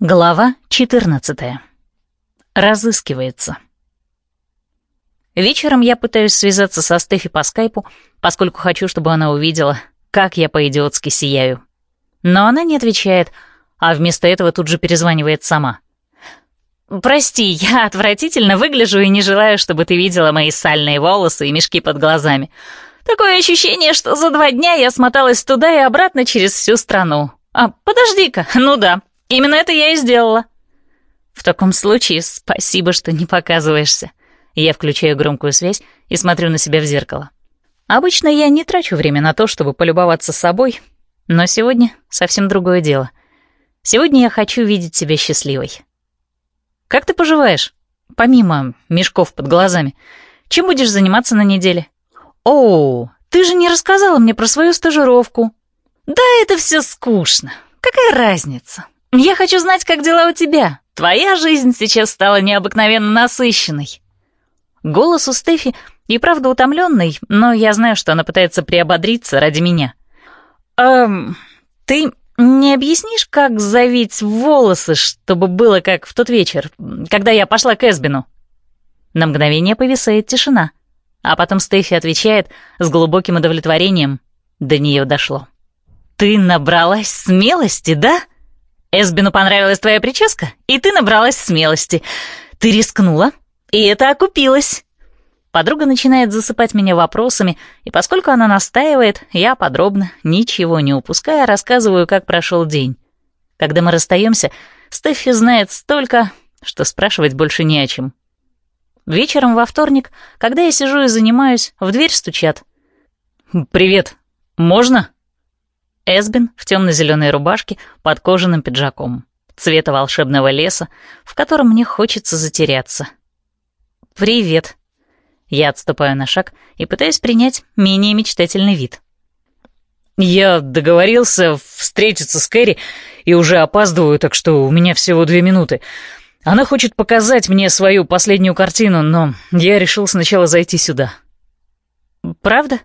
Глава 14. Разыскивается. Вечером я пытаюсь связаться со Стефи по скайпу, поскольку хочу, чтобы она увидела, как я по-идиотски сияю. Но она не отвечает, а вместо этого тут же перезванивает сама. «Прости, я отвратительно выгляжу и не желаю, чтобы ты видела мои сальные волосы и мешки под глазами. Такое ощущение, что за два дня я смоталась туда и обратно через всю страну. А, подожди-ка, ну да, Именно это я и сделала. В таком случае спасибо, что не показываешься. Я включаю громкую связь и смотрю на себя в зеркало. Обычно я не трачу время на то, чтобы полюбоваться собой, но сегодня совсем другое дело. Сегодня я хочу видеть себя счастливой. Как ты поживаешь? Помимо мешков под глазами, чем будешь заниматься на неделе? О, ты же не рассказала мне про свою стажировку. Да это все скучно. Какая разница? «Я хочу знать, как дела у тебя. Твоя жизнь сейчас стала необыкновенно насыщенной». Голос у Стефи и правда утомленный, но я знаю, что она пытается приободриться ради меня. «Эм, ты не объяснишь, как завить волосы, чтобы было как в тот вечер, когда я пошла к Эсбину?» На мгновение повисает тишина, а потом Стефи отвечает с глубоким удовлетворением. До нее дошло. «Ты набралась смелости, да?» Эсбину понравилась твоя прическа, и ты набралась смелости. Ты рискнула, и это окупилось. Подруга начинает засыпать меня вопросами, и поскольку она настаивает, я подробно, ничего не упуская, рассказываю, как прошел день. Когда мы расстаемся, Стеффи знает столько, что спрашивать больше не о чем. Вечером во вторник, когда я сижу и занимаюсь, в дверь стучат. «Привет. Можно?» Эсбин в темно-зеленой рубашке под кожаным пиджаком, цвета волшебного леса, в котором мне хочется затеряться. «Привет». Я отступаю на шаг и пытаюсь принять менее мечтательный вид. «Я договорился встретиться с Кэрри и уже опаздываю, так что у меня всего две минуты. Она хочет показать мне свою последнюю картину, но я решил сначала зайти сюда». «Правда?»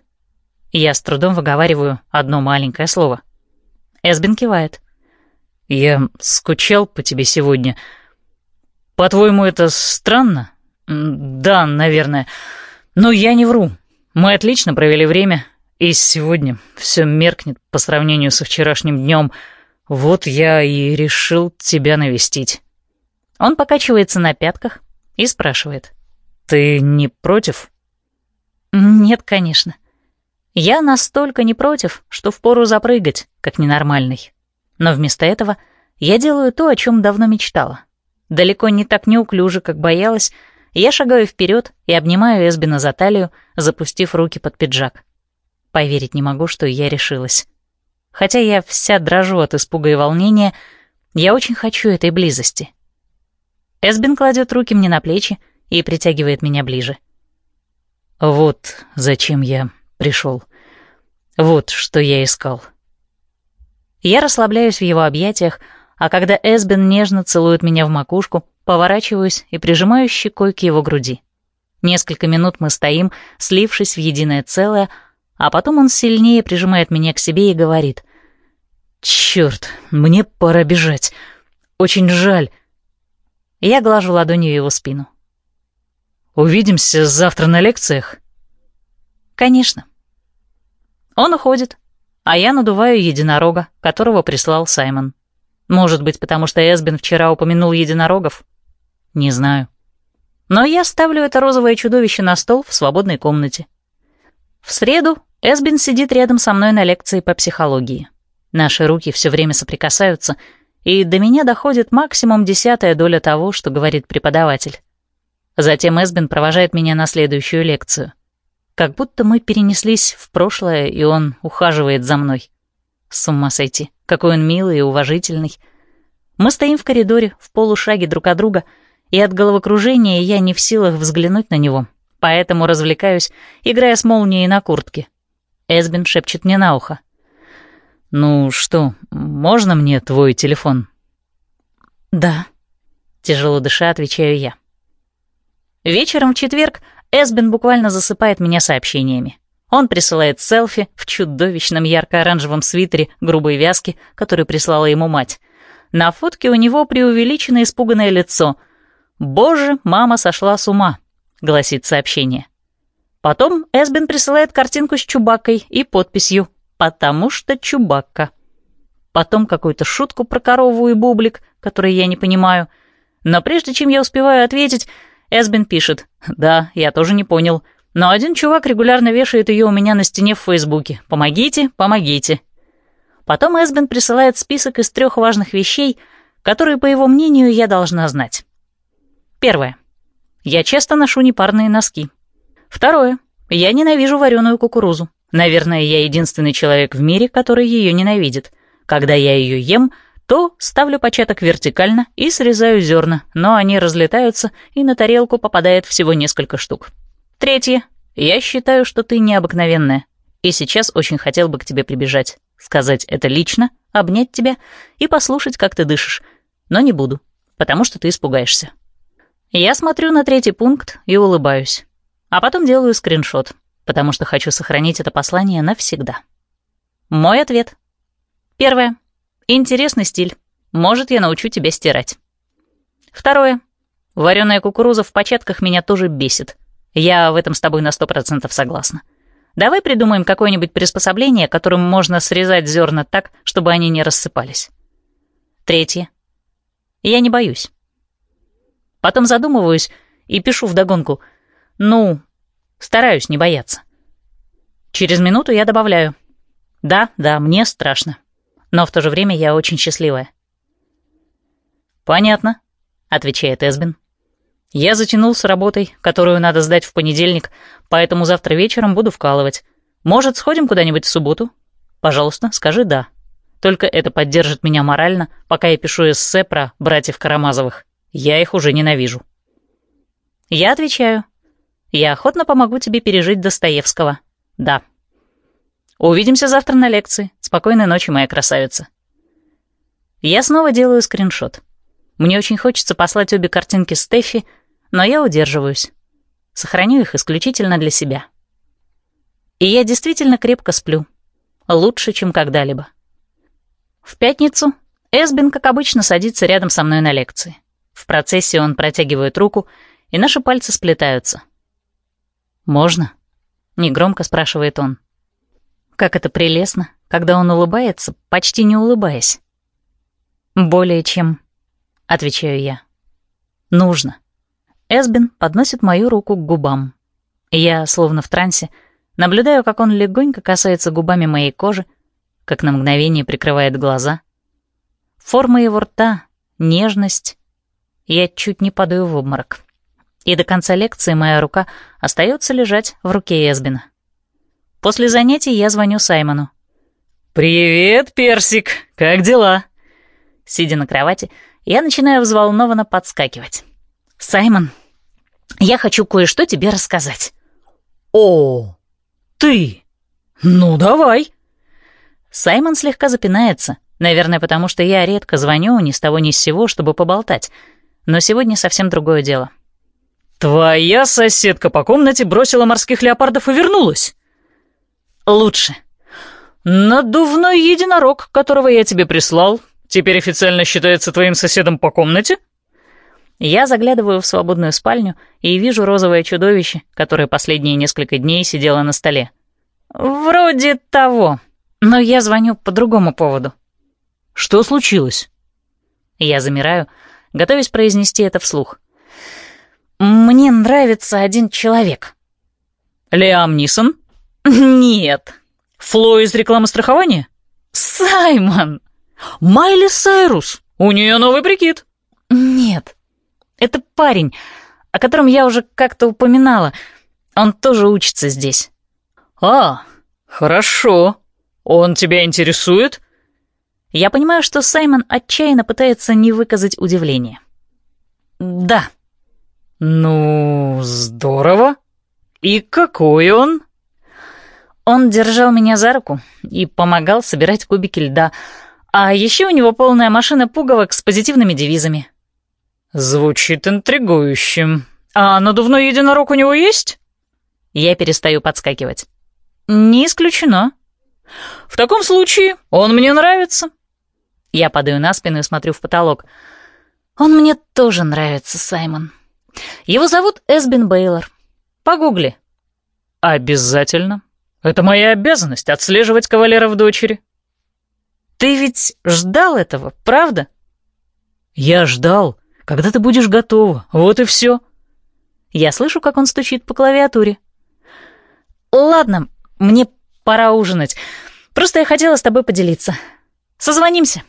Я с трудом выговариваю одно маленькое слово. Эсбин кивает. «Я скучал по тебе сегодня. По-твоему, это странно?» «Да, наверное. Но я не вру. Мы отлично провели время, и сегодня все меркнет по сравнению со вчерашним днем. Вот я и решил тебя навестить». Он покачивается на пятках и спрашивает. «Ты не против?» «Нет, конечно. Я настолько не против, что впору запрыгать, как ненормальный. Но вместо этого я делаю то, о чем давно мечтала. Далеко не так неуклюже, как боялась, я шагаю вперед и обнимаю Эсбина за талию, запустив руки под пиджак. Поверить не могу, что я решилась. Хотя я вся дрожу от испуга и волнения, я очень хочу этой близости. Эсбин кладет руки мне на плечи и притягивает меня ближе. «Вот зачем я пришел. Вот что я искал. Я расслабляюсь в его объятиях, а когда Эсбин нежно целует меня в макушку, поворачиваюсь и прижимаю щекой к его груди. Несколько минут мы стоим, слившись в единое целое, а потом он сильнее прижимает меня к себе и говорит. «Чёрт, мне пора бежать. Очень жаль». Я глажу ладонью его спину. «Увидимся завтра на лекциях?» Конечно. Он уходит, а я надуваю единорога, которого прислал Саймон. Может быть, потому что Эсбин вчера упомянул единорогов? Не знаю. Но я ставлю это розовое чудовище на стол в свободной комнате. В среду Эсбин сидит рядом со мной на лекции по психологии. Наши руки все время соприкасаются, и до меня доходит максимум десятая доля того, что говорит преподаватель. Затем Эсбин провожает меня на следующую лекцию — как будто мы перенеслись в прошлое, и он ухаживает за мной. С ума сойти, какой он милый и уважительный. Мы стоим в коридоре, в полушаге друг от друга, и от головокружения я не в силах взглянуть на него, поэтому развлекаюсь, играя с молнией на куртке. Эсбин шепчет мне на ухо. «Ну что, можно мне твой телефон?» «Да», — тяжело дыша отвечаю я. Вечером в четверг Эсбин буквально засыпает меня сообщениями. Он присылает селфи в чудовищном ярко-оранжевом свитере грубой вязки, который прислала ему мать. На фотке у него преувеличено испуганное лицо. «Боже, мама сошла с ума», — гласит сообщение. Потом Эсбин присылает картинку с Чубакой и подписью «Потому что Чубакка». Потом какую-то шутку про корову и бублик, который я не понимаю. Но прежде чем я успеваю ответить, Эсбин пишет «Да, я тоже не понял». Но один чувак регулярно вешает ее у меня на стене в Фейсбуке. «Помогите, помогите». Потом Эсбин присылает список из трех важных вещей, которые, по его мнению, я должна знать. Первое. Я часто ношу непарные носки. Второе. Я ненавижу вареную кукурузу. Наверное, я единственный человек в мире, который ее ненавидит. Когда я ее ем, то ставлю початок вертикально и срезаю зерна, но они разлетаются, и на тарелку попадает всего несколько штук. Третье. Я считаю, что ты необыкновенная, и сейчас очень хотел бы к тебе прибежать сказать это лично, обнять тебя и послушать, как ты дышишь. Но не буду, потому что ты испугаешься. Я смотрю на третий пункт и улыбаюсь. А потом делаю скриншот, потому что хочу сохранить это послание навсегда. Мой ответ. Первое. Интересный стиль. Может, я научу тебя стирать. Второе. Вареная кукуруза в початках меня тоже бесит. Я в этом с тобой на сто процентов согласна. Давай придумаем какое-нибудь приспособление, которым можно срезать зерна так, чтобы они не рассыпались. Третье. Я не боюсь. Потом задумываюсь и пишу вдогонку. Ну, стараюсь не бояться. Через минуту я добавляю. Да, да, мне страшно. Но в то же время я очень счастливая. «Понятно», — отвечает Эсбин. Я затянул с работой, которую надо сдать в понедельник, поэтому завтра вечером буду вкалывать. Может, сходим куда-нибудь в субботу? Пожалуйста, скажи «да». Только это поддержит меня морально, пока я пишу эссе про братьев Карамазовых. Я их уже ненавижу. Я отвечаю. Я охотно помогу тебе пережить Достоевского. Да. Увидимся завтра на лекции. Спокойной ночи, моя красавица. Я снова делаю скриншот. Мне очень хочется послать обе картинки Стефи, но я удерживаюсь. Сохраню их исключительно для себя. И я действительно крепко сплю. Лучше, чем когда-либо. В пятницу Эсбин, как обычно, садится рядом со мной на лекции. В процессе он протягивает руку, и наши пальцы сплетаются. «Можно?» — негромко спрашивает он. Как это прелестно, когда он улыбается, почти не улыбаясь. «Более чем», — отвечаю я. «Нужно». Эсбин подносит мою руку к губам. Я, словно в трансе, наблюдаю, как он легонько касается губами моей кожи, как на мгновение прикрывает глаза. Форма его рта, нежность. Я чуть не падаю в обморок. И до конца лекции моя рука остается лежать в руке Эсбина. После занятий я звоню Саймону. «Привет, Персик! Как дела?» Сидя на кровати, я начинаю взволнованно подскакивать. «Саймон, я хочу кое-что тебе рассказать». «О, ты? Ну, давай». Саймон слегка запинается, наверное, потому что я редко звоню ни с того ни с сего, чтобы поболтать. Но сегодня совсем другое дело. «Твоя соседка по комнате бросила морских леопардов и вернулась?» «Лучше». «Надувной единорог, которого я тебе прислал, теперь официально считается твоим соседом по комнате?» Я заглядываю в свободную спальню и вижу розовое чудовище, которое последние несколько дней сидело на столе. Вроде того. Но я звоню по другому поводу. Что случилось? Я замираю, готовясь произнести это вслух. Мне нравится один человек. Лиам Нисон? Нет. Фло из рекламы страхования? Саймон. Майли Сайрус. У нее новый прикид. Нет. Это парень, о котором я уже как-то упоминала. Он тоже учится здесь». «А, хорошо. Он тебя интересует?» Я понимаю, что Саймон отчаянно пытается не выказать удивления. «Да». «Ну, здорово. И какой он?» Он держал меня за руку и помогал собирать кубики льда, а еще у него полная машина пуговок с позитивными девизами. Звучит интригующим. А надувной единорог у него есть? Я перестаю подскакивать. Не исключено. В таком случае он мне нравится. Я падаю на спину и смотрю в потолок. Он мне тоже нравится, Саймон. Его зовут Эсбин Бейлор. Погугли. Обязательно. Это моя обязанность — отслеживать кавалеров дочери. Ты ведь ждал этого, правда? Я ждал, когда ты будешь готова. Вот и все. Я слышу, как он стучит по клавиатуре. Ладно, мне пора ужинать. Просто я хотела с тобой поделиться. Созвонимся.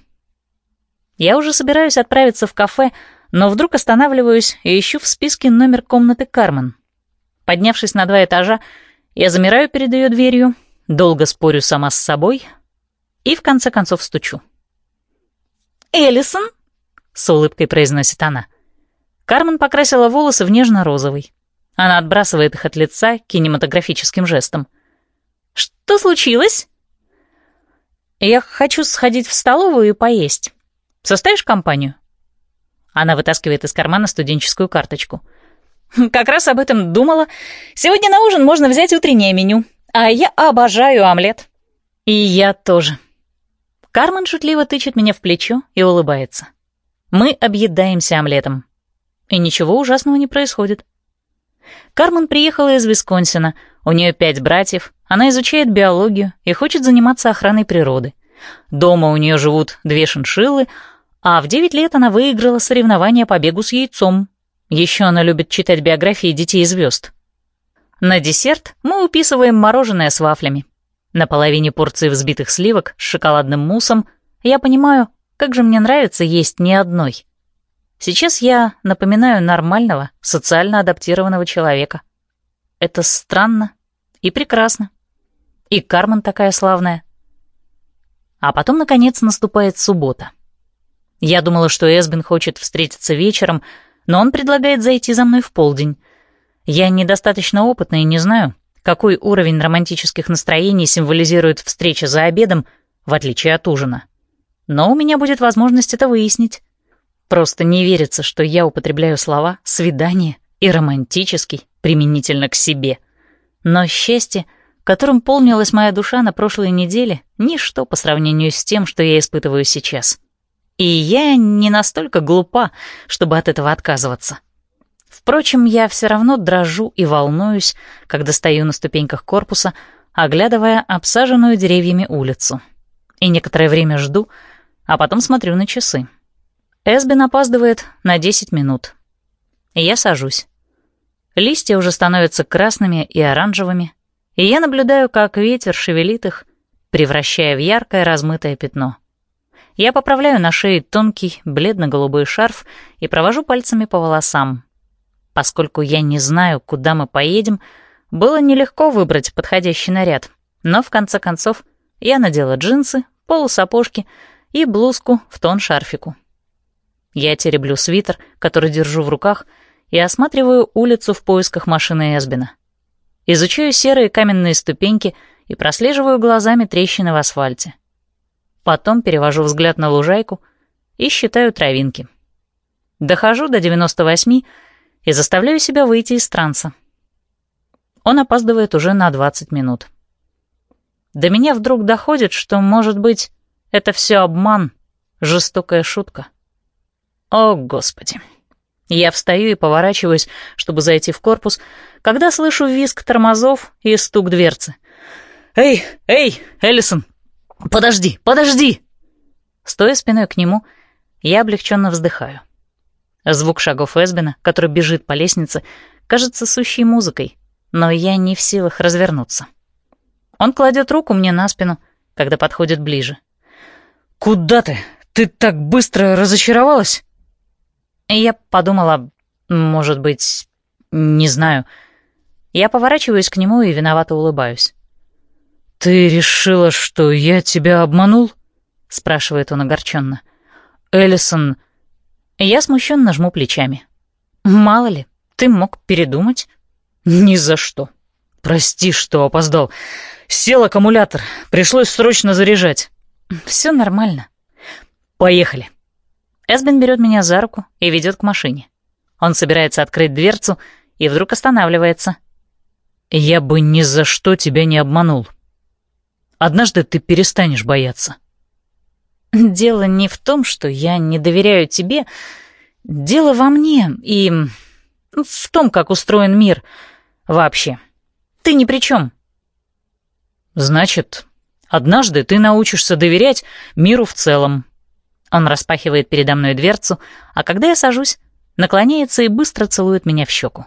Я уже собираюсь отправиться в кафе, но вдруг останавливаюсь и ищу в списке номер комнаты Кармен. Поднявшись на два этажа, я замираю перед ее дверью, долго спорю сама с собой и в конце концов стучу. «Эллисон?» — с улыбкой произносит она. Кармен покрасила волосы в нежно-розовый. Она отбрасывает их от лица кинематографическим жестом. «Что случилось?» «Я хочу сходить в столовую и поесть. Составишь компанию?» Она вытаскивает из кармана студенческую карточку — Как раз об этом думала. Сегодня на ужин можно взять утреннее меню. А я обожаю омлет. И я тоже. Кармен шутливо тычет меня в плечо и улыбается. Мы объедаемся омлетом. И ничего ужасного не происходит. Кармен приехала из Висконсина. У нее пять братьев. Она изучает биологию и хочет заниматься охраной природы. Дома у нее живут две шиншиллы, а в девять лет она выиграла соревнование по бегу с яйцом еще она любит читать биографии детей звезд. На десерт мы уписываем мороженое с вафлями. На половине порции взбитых сливок с шоколадным муссом я понимаю, как же мне нравится есть не одной. Сейчас я напоминаю нормального, социально адаптированного человека. Это странно и прекрасно. И Кармен такая славная. А потом, наконец, наступает суббота. Я думала, что Эсбин хочет встретиться вечером, но он предлагает зайти за мной в полдень. Я недостаточно опытна и не знаю, какой уровень романтических настроений символизирует встреча за обедом, в отличие от ужина. Но у меня будет возможность это выяснить. Просто не верится, что я употребляю слова «свидание» и «романтический» применительно к себе. Но счастье, которым полнилась моя душа на прошлой неделе, ничто по сравнению с тем, что я испытываю сейчас. И я не настолько глупа, чтобы от этого отказываться. Впрочем, я все равно дрожу и волнуюсь, когда стою на ступеньках корпуса, оглядывая обсаженную деревьями улицу. И некоторое время жду, а потом смотрю на часы. Эсбин опаздывает на 10 минут. И я сажусь. Листья уже становятся красными и оранжевыми, и я наблюдаю, как ветер шевелит их, превращая в яркое размытое пятно. Я поправляю на шее тонкий бледно-голубой шарф и провожу пальцами по волосам. Поскольку я не знаю, куда мы поедем, было нелегко выбрать подходящий наряд, но в конце концов я надела джинсы, полусапожки и блузку в тон шарфику. Я тереблю свитер, который держу в руках, и осматриваю улицу в поисках машины Эсбина. Изучаю серые каменные ступеньки и прослеживаю глазами трещины в асфальте. Потом перевожу взгляд на лужайку и считаю травинки. Дохожу до 98 и заставляю себя выйти из транса. Он опаздывает уже на 20 минут. До меня вдруг доходит, что, может быть, это все обман, жестокая шутка. О, Господи! Я встаю и поворачиваюсь, чтобы зайти в корпус, когда слышу визг тормозов и стук дверцы. «Эй, эй, Эллисон, «Подожди, подожди!» Стоя спиной к нему, я облегченно вздыхаю. Звук шагов Эсбина, который бежит по лестнице, кажется сущей музыкой, но я не в силах развернуться. Он кладет руку мне на спину, когда подходит ближе. «Куда ты? Ты так быстро разочаровалась?» Я подумала, может быть, не знаю. Я поворачиваюсь к нему и виновато улыбаюсь. «Ты решила, что я тебя обманул?» — спрашивает он огорченно. «Эллисон...» Я смущенно жму плечами. «Мало ли, ты мог передумать?» «Ни за что. Прости, что опоздал. Сел аккумулятор, пришлось срочно заряжать». «Все нормально. Поехали». Эсбин берет меня за руку и ведет к машине. Он собирается открыть дверцу и вдруг останавливается. «Я бы ни за что тебя не обманул. Однажды ты перестанешь бояться. Дело не в том, что я не доверяю тебе. Дело во мне и в том, как устроен мир вообще. Ты ни при чем. Значит, однажды ты научишься доверять миру в целом. Он распахивает передо мной дверцу, а когда я сажусь, наклоняется и быстро целует меня в щеку.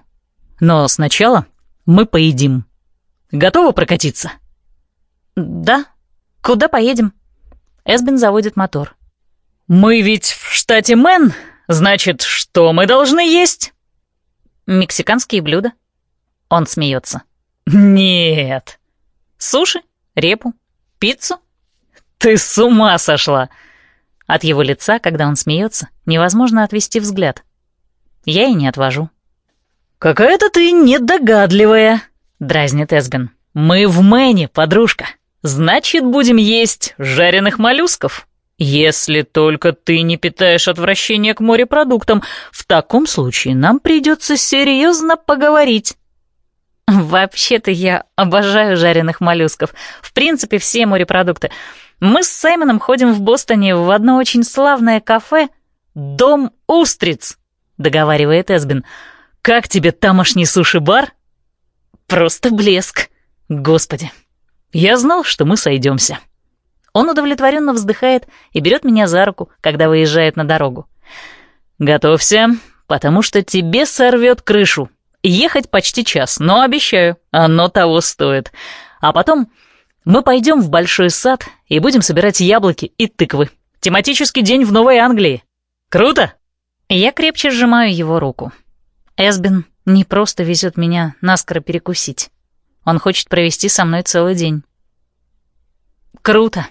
Но сначала мы поедим. Готова прокатиться? Да. Куда поедем? Эсбин заводит мотор. Мы ведь в штате Мэн, значит, что мы должны есть? Мексиканские блюда. Он смеется. Нет. Суши, репу, пиццу? Ты с ума сошла. От его лица, когда он смеется, невозможно отвести взгляд. Я и не отвожу. «Какая-то ты недогадливая», — дразнит Эсбин. «Мы в Мэне, подружка. Значит, будем есть жареных моллюсков. Если только ты не питаешь отвращение к морепродуктам, в таком случае нам придется серьезно поговорить». «Вообще-то я обожаю жареных моллюсков. В принципе, все морепродукты. Мы с Саймоном ходим в Бостоне в одно очень славное кафе «Дом устриц», — договаривает Эсбин. «Как тебе тамошний суши-бар?» «Просто блеск. Господи, я знал, что мы сойдемся». Он удовлетворенно вздыхает и берет меня за руку, когда выезжает на дорогу. «Готовься, потому что тебе сорвет крышу. Ехать почти час, но обещаю, оно того стоит. А потом мы пойдем в большой сад и будем собирать яблоки и тыквы. Тематический день в Новой Англии. Круто?» Я крепче сжимаю его руку. Эсбин не просто везет меня наскоро перекусить. Он хочет провести со мной целый день. «Круто!»